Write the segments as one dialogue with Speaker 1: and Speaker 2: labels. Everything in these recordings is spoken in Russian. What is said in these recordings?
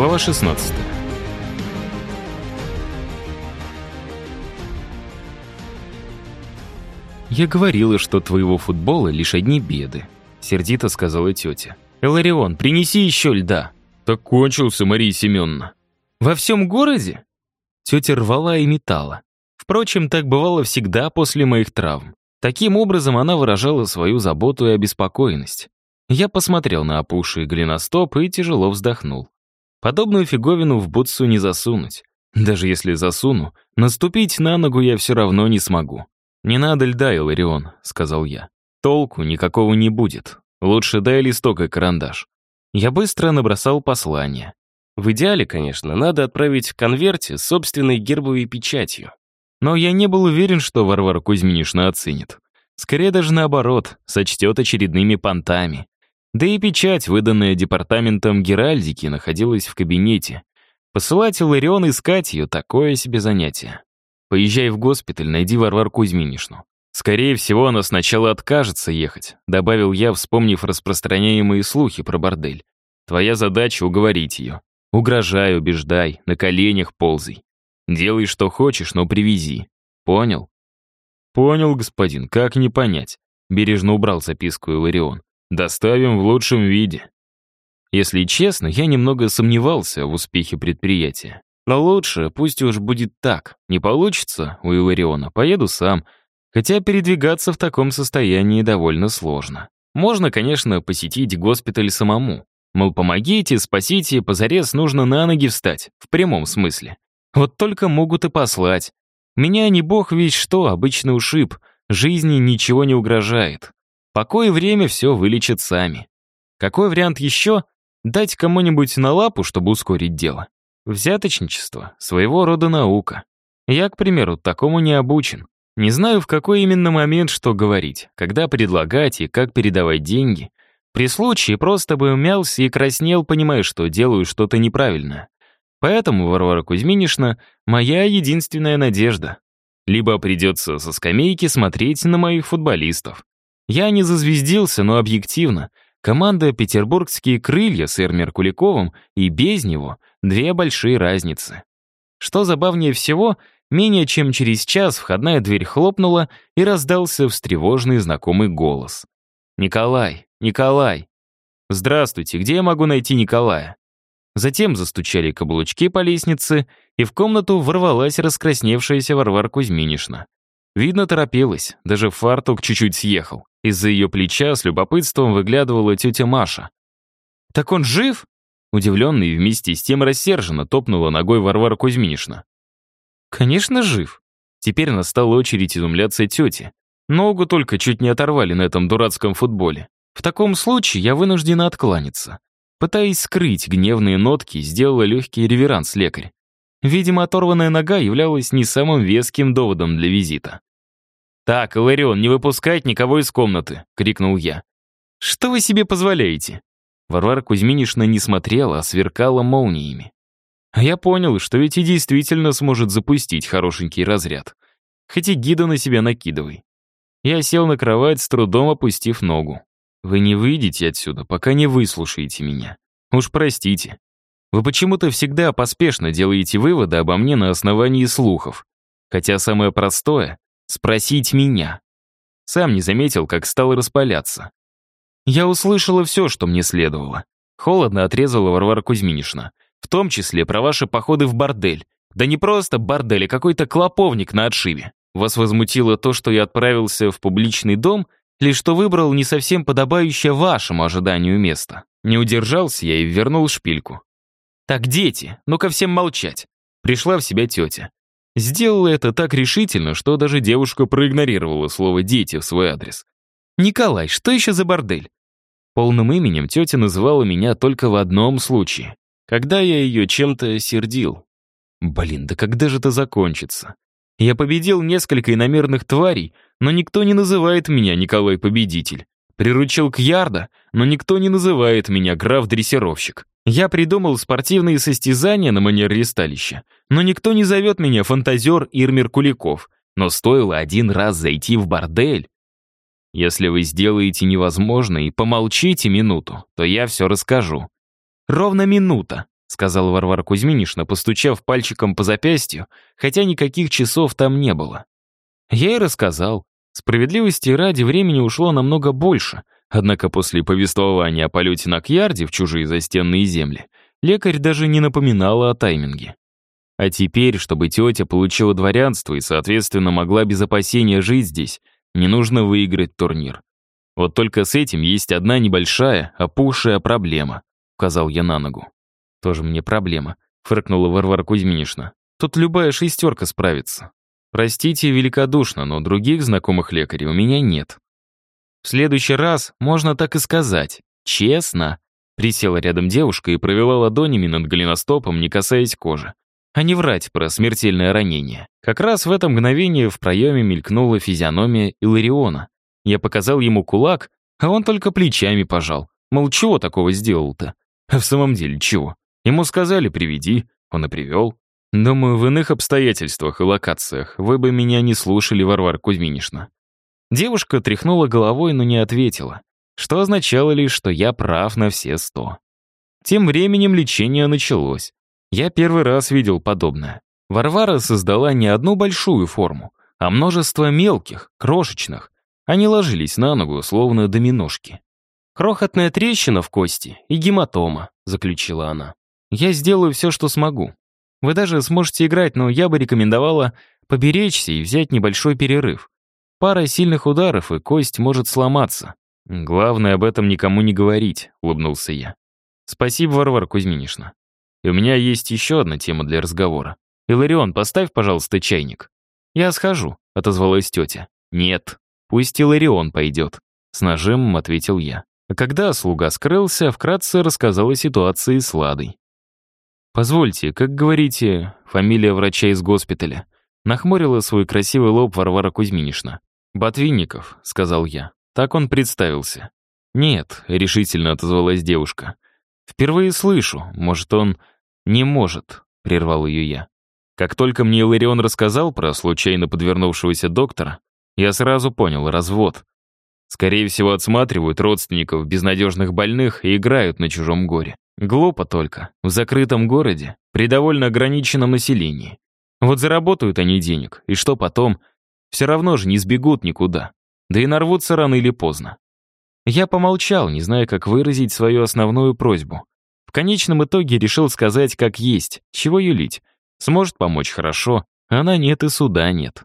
Speaker 1: Глава 16. «Я говорила, что твоего футбола лишь одни беды», — сердито сказала тетя. «Эларион, принеси еще льда». «Так кончился, Мария Семеновна». «Во всем городе?» Тетя рвала и метала. Впрочем, так бывало всегда после моих травм. Таким образом она выражала свою заботу и обеспокоенность. Я посмотрел на опухший глиностоп и тяжело вздохнул. Подобную фиговину в бутсу не засунуть. Даже если засуну, наступить на ногу я все равно не смогу. «Не надо льда, Иларион», — сказал я. «Толку никакого не будет. Лучше дай листок и карандаш». Я быстро набросал послание. В идеале, конечно, надо отправить в конверте с собственной гербовой печатью. Но я не был уверен, что Варвара Кузьминишна оценит. Скорее даже наоборот, сочтет очередными понтами. Да и печать, выданная департаментом Геральдики, находилась в кабинете. Посылать Иларион искать ее — такое себе занятие. Поезжай в госпиталь, найди Варвару Кузьминишну. Скорее всего, она сначала откажется ехать, добавил я, вспомнив распространяемые слухи про бордель. Твоя задача — уговорить ее. Угрожай, убеждай, на коленях ползай. Делай, что хочешь, но привези. Понял? Понял, господин, как не понять? Бережно убрал записку Иларион. Доставим в лучшем виде. Если честно, я немного сомневался в успехе предприятия. Но лучше, пусть уж будет так. Не получится у Илариона, поеду сам. Хотя передвигаться в таком состоянии довольно сложно. Можно, конечно, посетить госпиталь самому. Мол, помогите, спасите, позарез нужно на ноги встать, в прямом смысле. Вот только могут и послать. Меня не бог весь что, обычный ушиб, жизни ничего не угрожает. Покой и время все вылечат сами. Какой вариант еще? Дать кому-нибудь на лапу, чтобы ускорить дело. Взяточничество — своего рода наука. Я, к примеру, такому не обучен. Не знаю, в какой именно момент что говорить, когда предлагать и как передавать деньги. При случае просто бы мялся и краснел, понимая, что делаю что-то неправильно. Поэтому Варвара Кузьминишна — моя единственная надежда. Либо придется со скамейки смотреть на моих футболистов. Я не зазвездился, но объективно. Команда «Петербургские крылья» с Эрмер Куликовым и без него — две большие разницы. Что забавнее всего, менее чем через час входная дверь хлопнула и раздался встревожный знакомый голос. «Николай, Николай!» «Здравствуйте, где я могу найти Николая?» Затем застучали каблучки по лестнице, и в комнату ворвалась раскрасневшаяся Варвара Кузьминишна. Видно, торопилась, даже фартук чуть-чуть съехал. Из-за ее плеча с любопытством выглядывала тетя Маша. «Так он жив?» Удивленный и вместе с тем рассерженно топнула ногой Варвара Кузьминишна. «Конечно, жив». Теперь настала очередь изумляться тете. Ногу только чуть не оторвали на этом дурацком футболе. В таком случае я вынуждена откланяться. Пытаясь скрыть гневные нотки, сделала легкий реверанс лекарь. Видимо, оторванная нога являлась не самым веским доводом для визита. «Так, Иларион, не выпускать никого из комнаты!» — крикнул я. «Что вы себе позволяете?» Варвара Кузьминишна не смотрела, а сверкала молниями. А я понял, что ведь и действительно сможет запустить хорошенький разряд. Хоть и гида на себя накидывай. Я сел на кровать, с трудом опустив ногу. Вы не выйдете отсюда, пока не выслушаете меня. Уж простите. Вы почему-то всегда поспешно делаете выводы обо мне на основании слухов. Хотя самое простое — спросить меня. Сам не заметил, как стал распаляться. Я услышала все, что мне следовало. Холодно отрезала Варвара Кузьминишна. В том числе про ваши походы в бордель. Да не просто бордель, а какой-то клоповник на отшибе. Вас возмутило то, что я отправился в публичный дом — лишь что выбрал не совсем подобающее вашему ожиданию место. Не удержался я и вернул шпильку. «Так, дети, ну-ка всем молчать!» Пришла в себя тетя. Сделала это так решительно, что даже девушка проигнорировала слово «дети» в свой адрес. «Николай, что еще за бордель?» Полным именем тетя называла меня только в одном случае, когда я ее чем-то сердил. Блин, да когда же это закончится? Я победил несколько иномерных тварей, но никто не называет меня Николай Победитель. Приручил Кьярда, но никто не называет меня граф-дрессировщик. Я придумал спортивные состязания на манер ресталища, но никто не зовет меня фантазер Ирмер Куликов. Но стоило один раз зайти в бордель. Если вы сделаете невозможное и помолчите минуту, то я все расскажу. Ровно минута, сказала Варвара Кузьминишна, постучав пальчиком по запястью, хотя никаких часов там не было. Я и рассказал. Справедливости ради времени ушло намного больше, однако после повествования о полете на Кьярде в чужие застенные земли лекарь даже не напоминала о тайминге. А теперь, чтобы тетя получила дворянство и, соответственно, могла без опасения жить здесь, не нужно выиграть турнир. Вот только с этим есть одна небольшая, опухшая проблема, указал я на ногу. Тоже мне проблема, фыркнула Варвара Кузьминишна. Тут любая шестерка справится. Простите великодушно, но других знакомых лекарей у меня нет. В следующий раз можно так и сказать. Честно. Присела рядом девушка и провела ладонями над голеностопом, не касаясь кожи. А не врать про смертельное ранение. Как раз в это мгновение в проеме мелькнула физиономия Илариона. Я показал ему кулак, а он только плечами пожал. Мол, чего такого сделал-то? А в самом деле, чего? Ему сказали «приведи», он и привел. Думаю, в иных обстоятельствах и локациях вы бы меня не слушали, Варвара Кузьминишна. Девушка тряхнула головой, но не ответила, что означало лишь, что я прав на все сто. Тем временем лечение началось. Я первый раз видел подобное. Варвара создала не одну большую форму, а множество мелких, крошечных. Они ложились на ногу, словно доминошки. «Крохотная трещина в кости и гематома», — заключила она. «Я сделаю все, что смогу. Вы даже сможете играть, но я бы рекомендовала поберечься и взять небольшой перерыв. Пара сильных ударов, и кость может сломаться. Главное, об этом никому не говорить», — улыбнулся я. «Спасибо, Варвара Кузьминишна. И у меня есть еще одна тема для разговора. Иларион, поставь, пожалуйста, чайник». «Я схожу», — отозвалась тетя. «Нет, пусть Иларион пойдет», — с нажимом ответил я. А когда слуга скрылся, вкратце рассказал о ситуации с Ладой. «Позвольте, как говорите, фамилия врача из госпиталя?» Нахмурила свой красивый лоб Варвара Кузьминишна. «Ботвинников», — сказал я. Так он представился. «Нет», — решительно отозвалась девушка. «Впервые слышу. Может, он...» «Не может», — прервал ее я. Как только мне Иларион рассказал про случайно подвернувшегося доктора, я сразу понял — развод. Скорее всего, отсматривают родственников безнадежных больных и играют на чужом горе. Глупо только. В закрытом городе, при довольно ограниченном населении. Вот заработают они денег, и что потом? Все равно же не сбегут никуда. Да и нарвутся рано или поздно. Я помолчал, не зная, как выразить свою основную просьбу. В конечном итоге решил сказать, как есть, чего юлить. Сможет помочь хорошо, она нет и суда нет.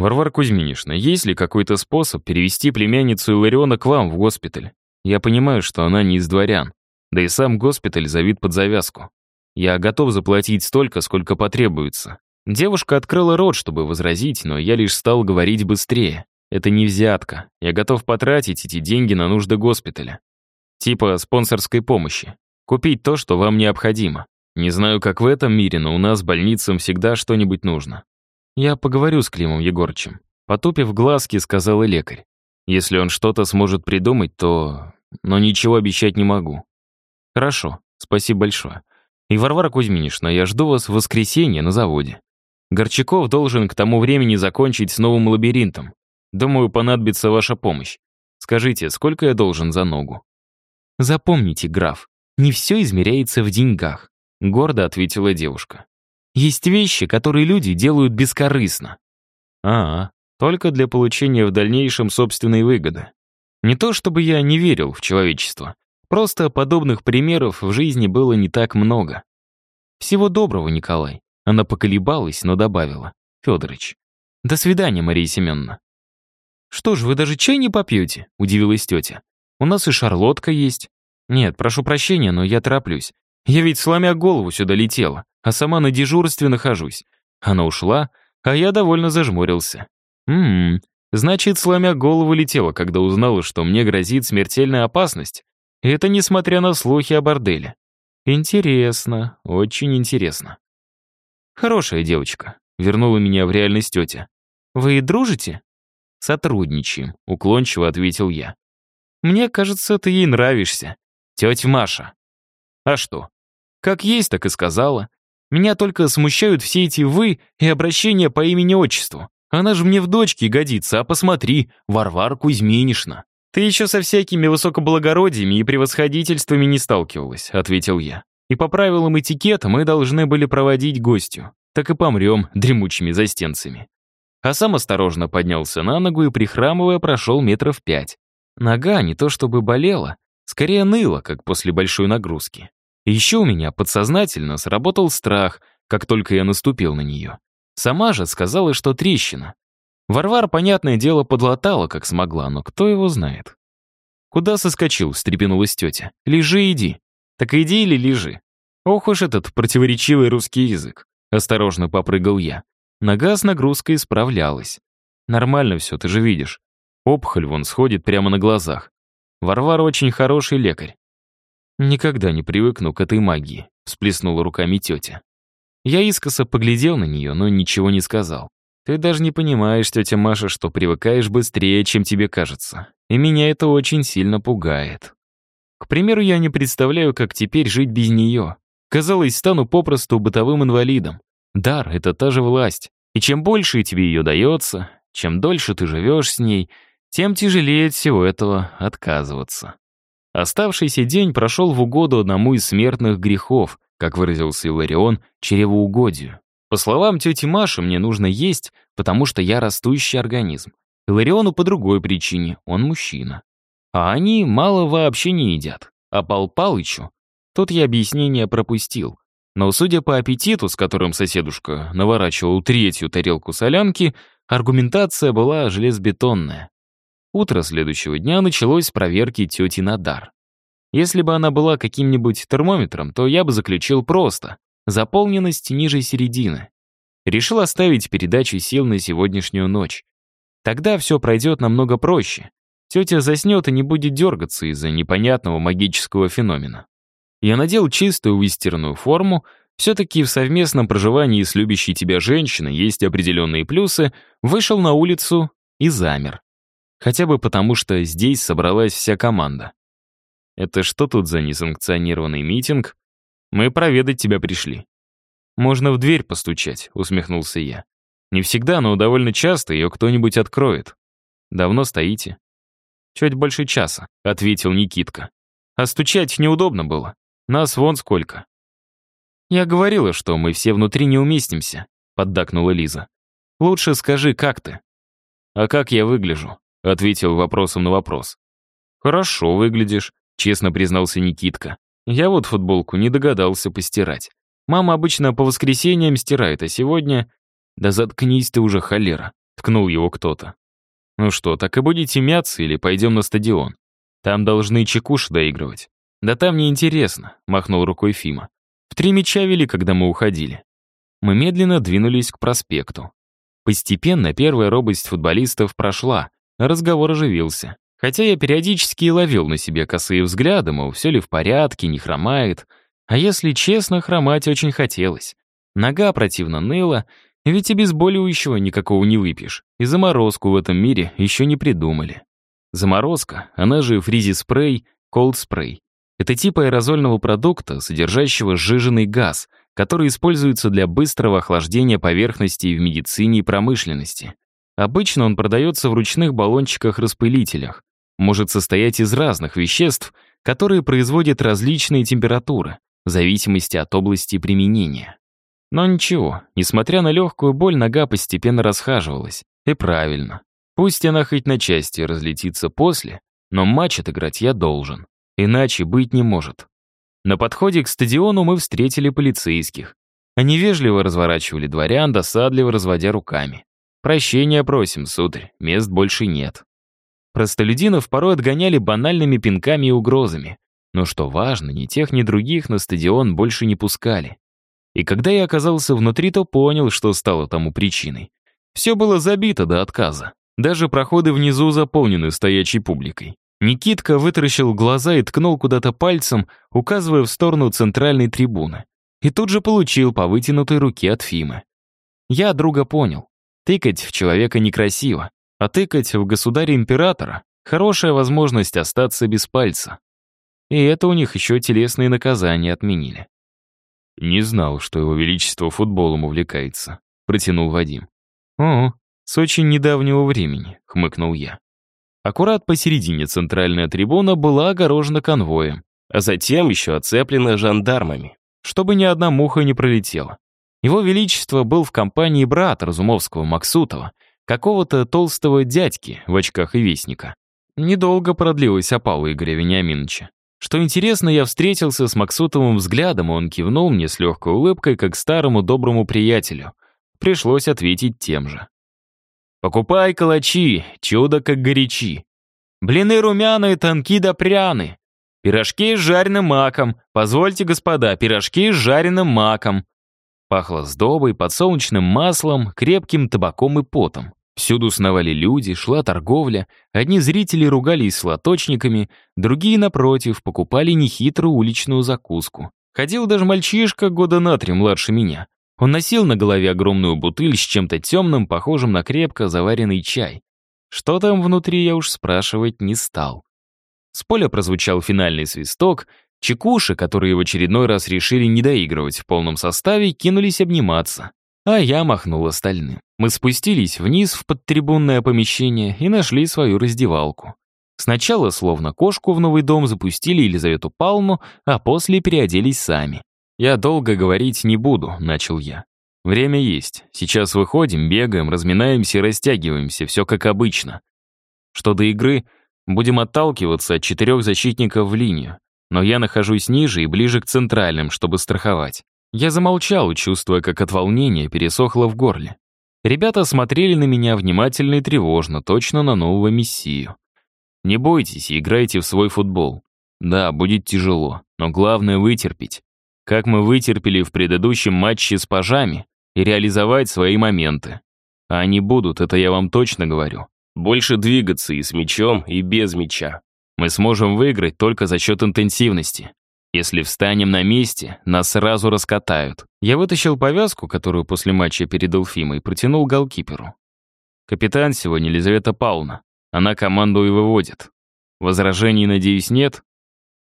Speaker 1: Варвара Кузьминишна, есть ли какой-то способ перевести племянницу Илариона к вам в госпиталь? Я понимаю, что она не из дворян. Да и сам госпиталь завид под завязку. Я готов заплатить столько, сколько потребуется. Девушка открыла рот, чтобы возразить, но я лишь стал говорить быстрее. Это не взятка. Я готов потратить эти деньги на нужды госпиталя. Типа спонсорской помощи. Купить то, что вам необходимо. Не знаю, как в этом мире, но у нас больницам всегда что-нибудь нужно. Я поговорю с Климом Егорычем. Потупив глазки, сказал лекарь. Если он что-то сможет придумать, то... Но ничего обещать не могу. Хорошо, спасибо большое. И Варвара Кузьминишна, я жду вас в воскресенье на заводе. Горчаков должен к тому времени закончить с новым лабиринтом. Думаю, понадобится ваша помощь. Скажите, сколько я должен за ногу? Запомните, граф, не все измеряется в деньгах, гордо ответила девушка. Есть вещи, которые люди делают бескорыстно. А, -а только для получения в дальнейшем собственной выгоды. Не то чтобы я не верил в человечество, Просто подобных примеров в жизни было не так много. «Всего доброго, Николай». Она поколебалась, но добавила. «Федорыч». «До свидания, Мария Семеновна». «Что ж, вы даже чай не попьете?» — удивилась тетя. «У нас и шарлотка есть». «Нет, прошу прощения, но я тороплюсь. Я ведь, сломя голову, сюда летела, а сама на дежурстве нахожусь». Она ушла, а я довольно зажмурился. «Ммм, значит, сломя голову летела, когда узнала, что мне грозит смертельная опасность. Это несмотря на слухи о борделе. Интересно, очень интересно. Хорошая девочка, вернула меня в реальность тетя. Вы дружите? Сотрудничаем, уклончиво ответил я. Мне кажется, ты ей нравишься. Тетя Маша. А что? Как есть, так и сказала. Меня только смущают все эти «вы» и обращения по имени-отчеству. Она же мне в дочке годится, а посмотри, Варвара Кузьминишна. «Ты еще со всякими высокоблагородиями и превосходительствами не сталкивалась», — ответил я. И по правилам этикета мы должны были проводить гостю. Так и помрем дремучими застенцами. А сам осторожно поднялся на ногу и, прихрамывая, прошел метров пять. Нога не то чтобы болела, скорее ныла, как после большой нагрузки. Еще у меня подсознательно сработал страх, как только я наступил на нее. Сама же сказала, что трещина. Варвар, понятное дело, подлатала, как смогла, но кто его знает. «Куда соскочил?» — встрепенулась тетя. «Лежи, иди». «Так иди или лежи?» Ох уж этот противоречивый русский язык. Осторожно попрыгал я. Нога с нагрузкой справлялась. Нормально все, ты же видишь. Опухоль вон сходит прямо на глазах. Варвара очень хороший лекарь. Никогда не привыкну к этой магии, всплеснула руками тетя. Я искоса поглядел на нее, но ничего не сказал. Ты даже не понимаешь, тетя Маша, что привыкаешь быстрее, чем тебе кажется. И меня это очень сильно пугает. К примеру, я не представляю, как теперь жить без нее. Казалось, стану попросту бытовым инвалидом. Дар — это та же власть. И чем больше тебе ее дается, чем дольше ты живешь с ней, тем тяжелее от всего этого отказываться. Оставшийся день прошел в угоду одному из смертных грехов, как выразился Иларион, чревоугодию. По словам тети Маши, мне нужно есть, потому что я растущий организм. Илариону по другой причине, он мужчина. А они мало вообще не едят. А Пал Палычу, тут я объяснение пропустил. Но судя по аппетиту, с которым соседушка наворачивал третью тарелку солянки, аргументация была железобетонная. Утро следующего дня началось с проверки тети на дар. Если бы она была каким-нибудь термометром, то я бы заключил просто. Заполненность ниже середины. Решил оставить передачу сил на сегодняшнюю ночь. Тогда все пройдет намного проще. Тетя заснет и не будет дергаться из-за непонятного магического феномена. Я надел чистую выстиранную форму, все-таки в совместном проживании с любящей тебя женщиной есть определенные плюсы, вышел на улицу и замер. Хотя бы потому, что здесь собралась вся команда. Это что тут за несанкционированный митинг? Мы проведать тебя пришли. Можно в дверь постучать, усмехнулся я. Не всегда, но довольно часто ее кто-нибудь откроет. Давно стоите? Чуть больше часа, ответил Никитка. А стучать неудобно было. Нас вон сколько. Я говорила, что мы все внутри не уместимся, поддакнула Лиза. Лучше скажи, как ты? А как я выгляжу? Ответил вопросом на вопрос. Хорошо выглядишь, честно признался Никитка. Я вот футболку не догадался постирать. Мама обычно по воскресеньям стирает, а сегодня... Да заткнись ты уже, холера, ткнул его кто-то. Ну что, так и будете мяться или пойдем на стадион? Там должны чекуши доигрывать. Да там неинтересно, махнул рукой Фима. В три мяча вели, когда мы уходили. Мы медленно двинулись к проспекту. Постепенно первая робость футболистов прошла, разговор оживился. Хотя я периодически и ловил на себе косые взгляды, мол, все ли в порядке, не хромает. А если честно, хромать очень хотелось. Нога противно ныла, ведь обезболивающего никакого не выпьешь. И заморозку в этом мире еще не придумали. Заморозка, она же фризи-спрей, колд-спрей. Это тип аэрозольного продукта, содержащего сжиженный газ, который используется для быстрого охлаждения поверхностей в медицине и промышленности. Обычно он продается в ручных баллончиках-распылителях, может состоять из разных веществ, которые производят различные температуры, в зависимости от области применения. Но ничего, несмотря на легкую боль, нога постепенно расхаживалась. И правильно. Пусть она хоть на части разлетится после, но матч отыграть я должен. Иначе быть не может. На подходе к стадиону мы встретили полицейских. Они вежливо разворачивали дворян, досадливо разводя руками. «Прощения просим, сударь, мест больше нет». Простолюдинов порой отгоняли банальными пинками и угрозами. Но что важно, ни тех, ни других на стадион больше не пускали. И когда я оказался внутри, то понял, что стало тому причиной. Все было забито до отказа. Даже проходы внизу заполнены стоячей публикой. Никитка вытаращил глаза и ткнул куда-то пальцем, указывая в сторону центральной трибуны. И тут же получил по вытянутой руке от Фимы. Я друга понял. Тыкать в человека некрасиво, а тыкать в государя-императора — хорошая возможность остаться без пальца. И это у них еще телесные наказания отменили. «Не знал, что его величество футболом увлекается», — протянул Вадим. «О, с очень недавнего времени», — хмыкнул я. Аккурат посередине центральная трибуна была огорожена конвоем, а затем еще оцеплена жандармами. чтобы ни одна муха не пролетела. Его Величество был в компании брата Разумовского Максутова, какого-то толстого дядьки в очках и вестника. Недолго продлилась опала Игоря Вениаминовича. Что интересно, я встретился с Максутовым взглядом, и он кивнул мне с легкой улыбкой, как старому доброму приятелю. Пришлось ответить тем же. «Покупай калачи, чудо как горячи. Блины румяные, тонки да пряны. Пирожки с жареным маком. Позвольте, господа, пирожки с жареным маком». Пахло сдобой, подсолнечным маслом, крепким табаком и потом. Всюду сновали люди, шла торговля. Одни зрители ругались с лоточниками, другие, напротив, покупали нехитрую уличную закуску. Ходил даже мальчишка года на три младше меня. Он носил на голове огромную бутыль с чем-то темным, похожим на крепко заваренный чай. Что там внутри, я уж спрашивать не стал. С поля прозвучал финальный свисток, чекуши, которые в очередной раз решили не доигрывать в полном составе, кинулись обниматься. А я махнул остальным. Мы спустились вниз в подтрибунное помещение и нашли свою раздевалку. Сначала, словно кошку в новый дом, запустили Елизавету Павловну, а после переоделись сами. «Я долго говорить не буду», — начал я. «Время есть. Сейчас выходим, бегаем, разминаемся и растягиваемся, все как обычно. Что до игры, будем отталкиваться от четырех защитников в линию, но я нахожусь ниже и ближе к центральным, чтобы страховать. Я замолчал, чувствуя, как от волнения пересохло в горле. Ребята смотрели на меня внимательно и тревожно, точно на нового мессию. Не бойтесь и играйте в свой футбол. Да, будет тяжело, но главное вытерпеть. Как мы вытерпели в предыдущем матче с пажами и реализовать свои моменты. А они будут, это я вам точно говорю. Больше двигаться и с мячом, и без мяча. Мы сможем выиграть только за счет интенсивности. Если встанем на месте, нас сразу раскатают. Я вытащил повязку, которую после матча передал Фима, и протянул голкиперу. Капитан сегодня Елизавета Павловна. Она команду и выводит. Возражений, надеюсь, нет?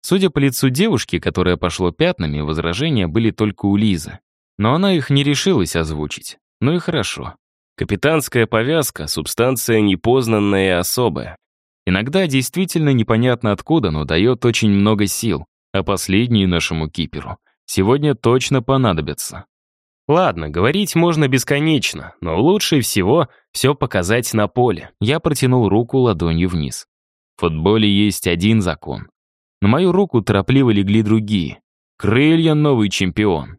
Speaker 1: Судя по лицу девушки, которая пошла пятнами, возражения были только у Лизы. Но она их не решилась озвучить. Ну и хорошо. Капитанская повязка — субстанция непознанная и особая. Иногда действительно непонятно откуда, но дает очень много сил а последние нашему киперу сегодня точно понадобятся. Ладно, говорить можно бесконечно, но лучше всего все показать на поле. Я протянул руку ладонью вниз. В футболе есть один закон. На мою руку торопливо легли другие. Крылья новый чемпион.